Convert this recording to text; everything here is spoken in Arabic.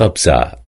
قبسة.